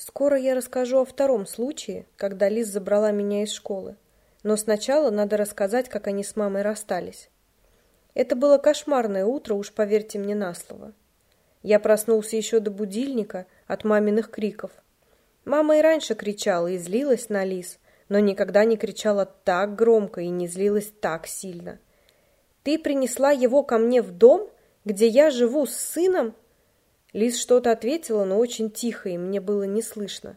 Скоро я расскажу о втором случае, когда Лиз забрала меня из школы. Но сначала надо рассказать, как они с мамой расстались. Это было кошмарное утро, уж поверьте мне на слово. Я проснулся еще до будильника от маминых криков. Мама и раньше кричала и злилась на Лиз, но никогда не кричала так громко и не злилась так сильно. «Ты принесла его ко мне в дом, где я живу с сыном?» Лиз что-то ответила, но очень тихо, и мне было не слышно.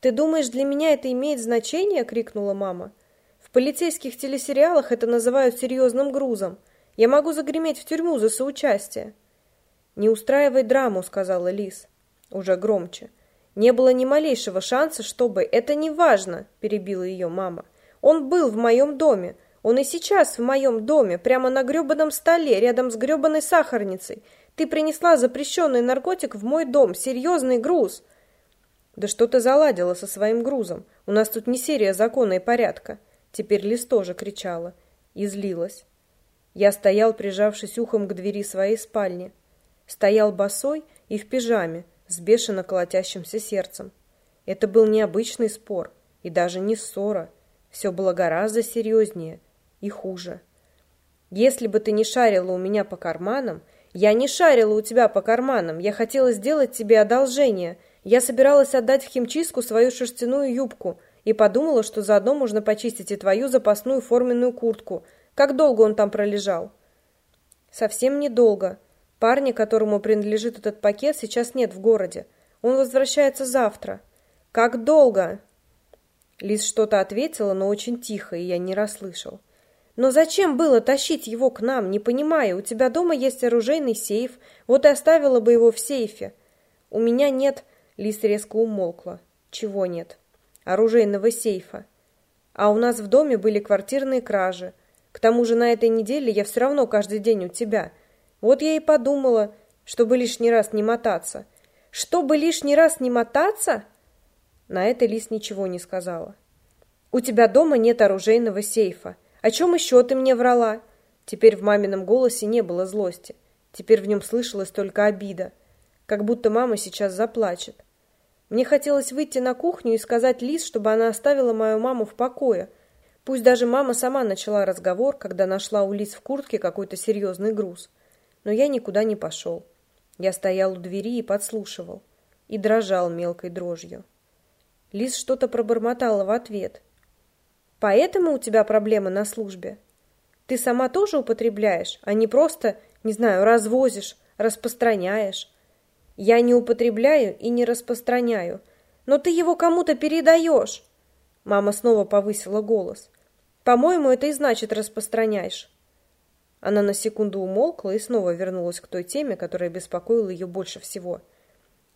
«Ты думаешь, для меня это имеет значение?» — крикнула мама. «В полицейских телесериалах это называют серьезным грузом. Я могу загреметь в тюрьму за соучастие». «Не устраивай драму», — сказала Лиз. Уже громче. «Не было ни малейшего шанса, чтобы...» «Это не важно», — перебила ее мама. «Он был в моем доме. Он и сейчас в моем доме, прямо на гребаном столе, рядом с гребаной сахарницей. Ты принесла запрещенный наркотик в мой дом. Серьезный груз!» «Да что ты заладила со своим грузом? У нас тут не серия закона и порядка». Теперь Лиз тоже кричала и злилась. Я стоял, прижавшись ухом к двери своей спальни. Стоял босой и в пижаме, с бешено колотящимся сердцем. Это был необычный спор и даже не ссора. Все было гораздо серьезнее и хуже. Если бы ты не шарила у меня по карманам, я не шарила у тебя по карманам, я хотела сделать тебе одолжение. Я собиралась отдать в химчистку свою шерстяную юбку и подумала, что заодно можно почистить и твою запасную форменную куртку. Как долго он там пролежал? Совсем недолго. Парня, которому принадлежит этот пакет, сейчас нет в городе. Он возвращается завтра. Как долго? Лиз что-то ответила, но очень тихо, и я не расслышал. Но зачем было тащить его к нам, не понимаю. У тебя дома есть оружейный сейф, вот и оставила бы его в сейфе. У меня нет... Лиз резко умолкла. Чего нет? Оружейного сейфа. А у нас в доме были квартирные кражи. К тому же на этой неделе я все равно каждый день у тебя. Вот я и подумала, чтобы лишний раз не мотаться. Чтобы лишний раз не мотаться? На это Лис ничего не сказала. У тебя дома нет оружейного сейфа. О чем еще ты мне врала? Теперь в мамином голосе не было злости. Теперь в нем слышалась только обида. Как будто мама сейчас заплачет. Мне хотелось выйти на кухню и сказать Лиз, чтобы она оставила мою маму в покое. Пусть даже мама сама начала разговор, когда нашла у Лиз в куртке какой-то серьезный груз. Но я никуда не пошел. Я стоял у двери и подслушивал. И дрожал мелкой дрожью. Лиз что-то пробормотала в ответ. Поэтому у тебя проблемы на службе? Ты сама тоже употребляешь, а не просто, не знаю, развозишь, распространяешь. Я не употребляю и не распространяю, но ты его кому-то передаешь. Мама снова повысила голос. По-моему, это и значит распространяешь. Она на секунду умолкла и снова вернулась к той теме, которая беспокоила ее больше всего.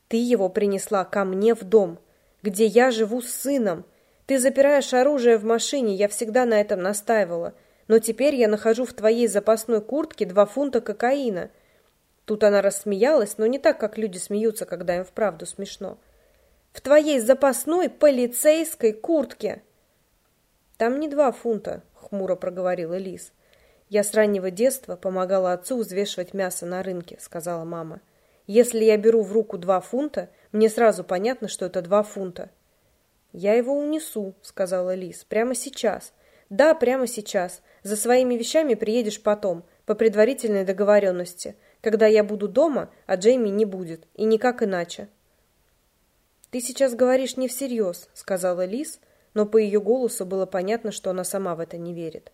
Ты его принесла ко мне в дом, где я живу с сыном, ты запираешь оружие в машине, я всегда на этом настаивала. Но теперь я нахожу в твоей запасной куртке два фунта кокаина. Тут она рассмеялась, но не так, как люди смеются, когда им вправду смешно. В твоей запасной полицейской куртке. Там не два фунта, хмуро проговорила Лиз. Я с раннего детства помогала отцу взвешивать мясо на рынке, сказала мама. Если я беру в руку два фунта, мне сразу понятно, что это два фунта. «Я его унесу», — сказала Лиз. «Прямо сейчас». «Да, прямо сейчас. За своими вещами приедешь потом, по предварительной договоренности, когда я буду дома, а Джейми не будет, и никак иначе». «Ты сейчас говоришь не всерьез», — сказала Лиз, но по ее голосу было понятно, что она сама в это не верит.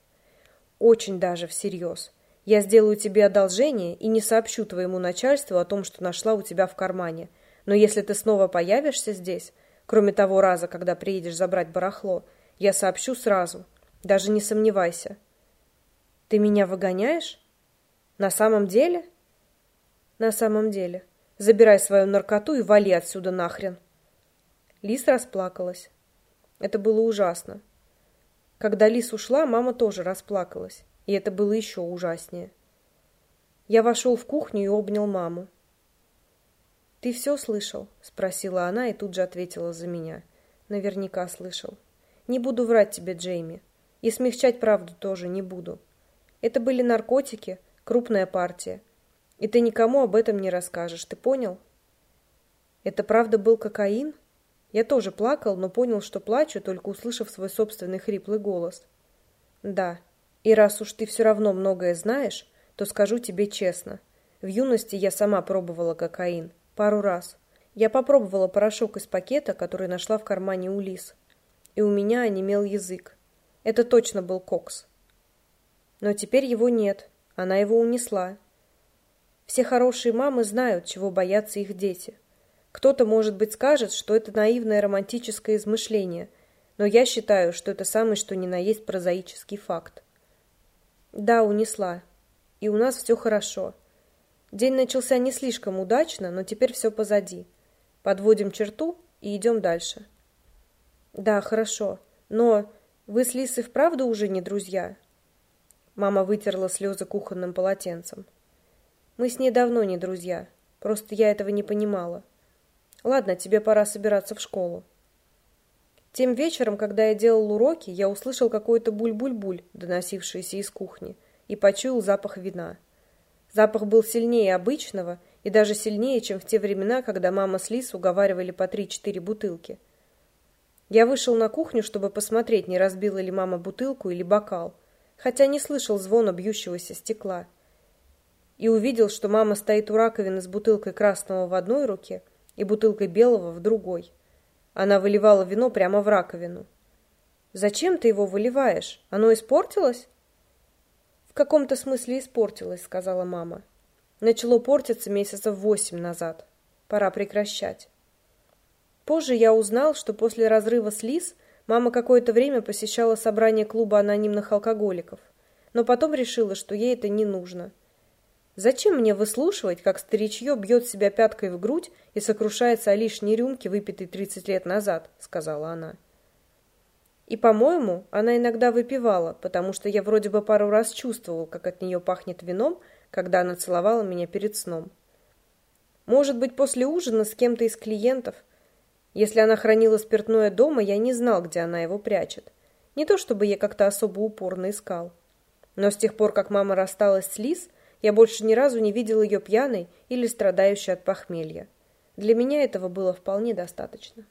«Очень даже всерьез. Я сделаю тебе одолжение и не сообщу твоему начальству о том, что нашла у тебя в кармане. Но если ты снова появишься здесь, Кроме того раза, когда приедешь забрать барахло, я сообщу сразу. Даже не сомневайся. Ты меня выгоняешь? На самом деле? На самом деле. Забирай свою наркоту и вали отсюда нахрен. Лис расплакалась. Это было ужасно. Когда Лис ушла, мама тоже расплакалась. И это было еще ужаснее. Я вошел в кухню и обнял маму. «Ты все слышал?» – спросила она и тут же ответила за меня. «Наверняка слышал. Не буду врать тебе, Джейми. И смягчать правду тоже не буду. Это были наркотики, крупная партия. И ты никому об этом не расскажешь, ты понял?» «Это правда был кокаин?» Я тоже плакал, но понял, что плачу, только услышав свой собственный хриплый голос. Да, и раз уж ты все равно многое знаешь, то скажу тебе честно. В юности я сама пробовала кокаин. Пару раз. Я попробовала порошок из пакета, который нашла в кармане у Лис. И у меня онемел язык. Это точно был кокс. Но теперь его нет. Она его унесла. Все хорошие мамы знают, чего боятся их дети. Кто-то, может быть, скажет, что это наивное романтическое измышление, но я считаю, что это самый что ни на есть прозаический факт. Да, унесла. И у нас все хорошо. День начался не слишком удачно, но теперь все позади. Подводим черту и идем дальше. Да, хорошо. Но вы с Лисой вправду уже не друзья? Мама вытерла слезы кухонным полотенцем. Мы с ней давно не друзья. Просто я этого не понимала. Ладно, тебе пора собираться в школу. Тем вечером, когда я делал уроки, я услышал какой-то буль-буль-буль, доносившийся из кухни, и почуял запах вина. Запах был сильнее обычного и даже сильнее, чем в те времена, когда мама с Лис уговаривали по три-четыре бутылки. Я вышел на кухню, чтобы посмотреть, не разбила ли мама бутылку или бокал, хотя не слышал звона бьющегося стекла. И увидел, что мама стоит у раковины с бутылкой красного в одной руке – и бутылкой белого в другой. Она выливала вино прямо в раковину. «Зачем ты его выливаешь? Оно испортилось?» «В каком-то смысле испортилось», — сказала мама. «Начало портиться месяцев восемь назад. Пора прекращать». Позже я узнал, что после разрыва с Лиз мама какое-то время посещала собрание клуба анонимных алкоголиков, но потом решила, что ей это не нужно — Зачем мне выслушивать, как старичье бьет себя пяткой в грудь и сокрушается о лишней рюмке, выпитой тридцать лет назад, сказала она. И, по-моему, она иногда выпивала, потому что я вроде бы пару раз чувствовал, как от нее пахнет вином, когда она целовала меня перед сном. Может быть, после ужина с кем-то из клиентов. Если она хранила спиртное дома, я не знал, где она его прячет. Не то чтобы я как-то особо упорно искал. Но с тех пор, как мама рассталась с Лиз, я больше ни разу не видел ее пьяной или страдающей от похмелья. Для меня этого было вполне достаточно.